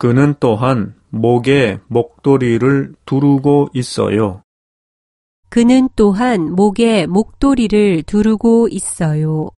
그는 또한 목에 목도리를 두르고 있어요. 그는 또한 목에 목도리를 두르고 있어요.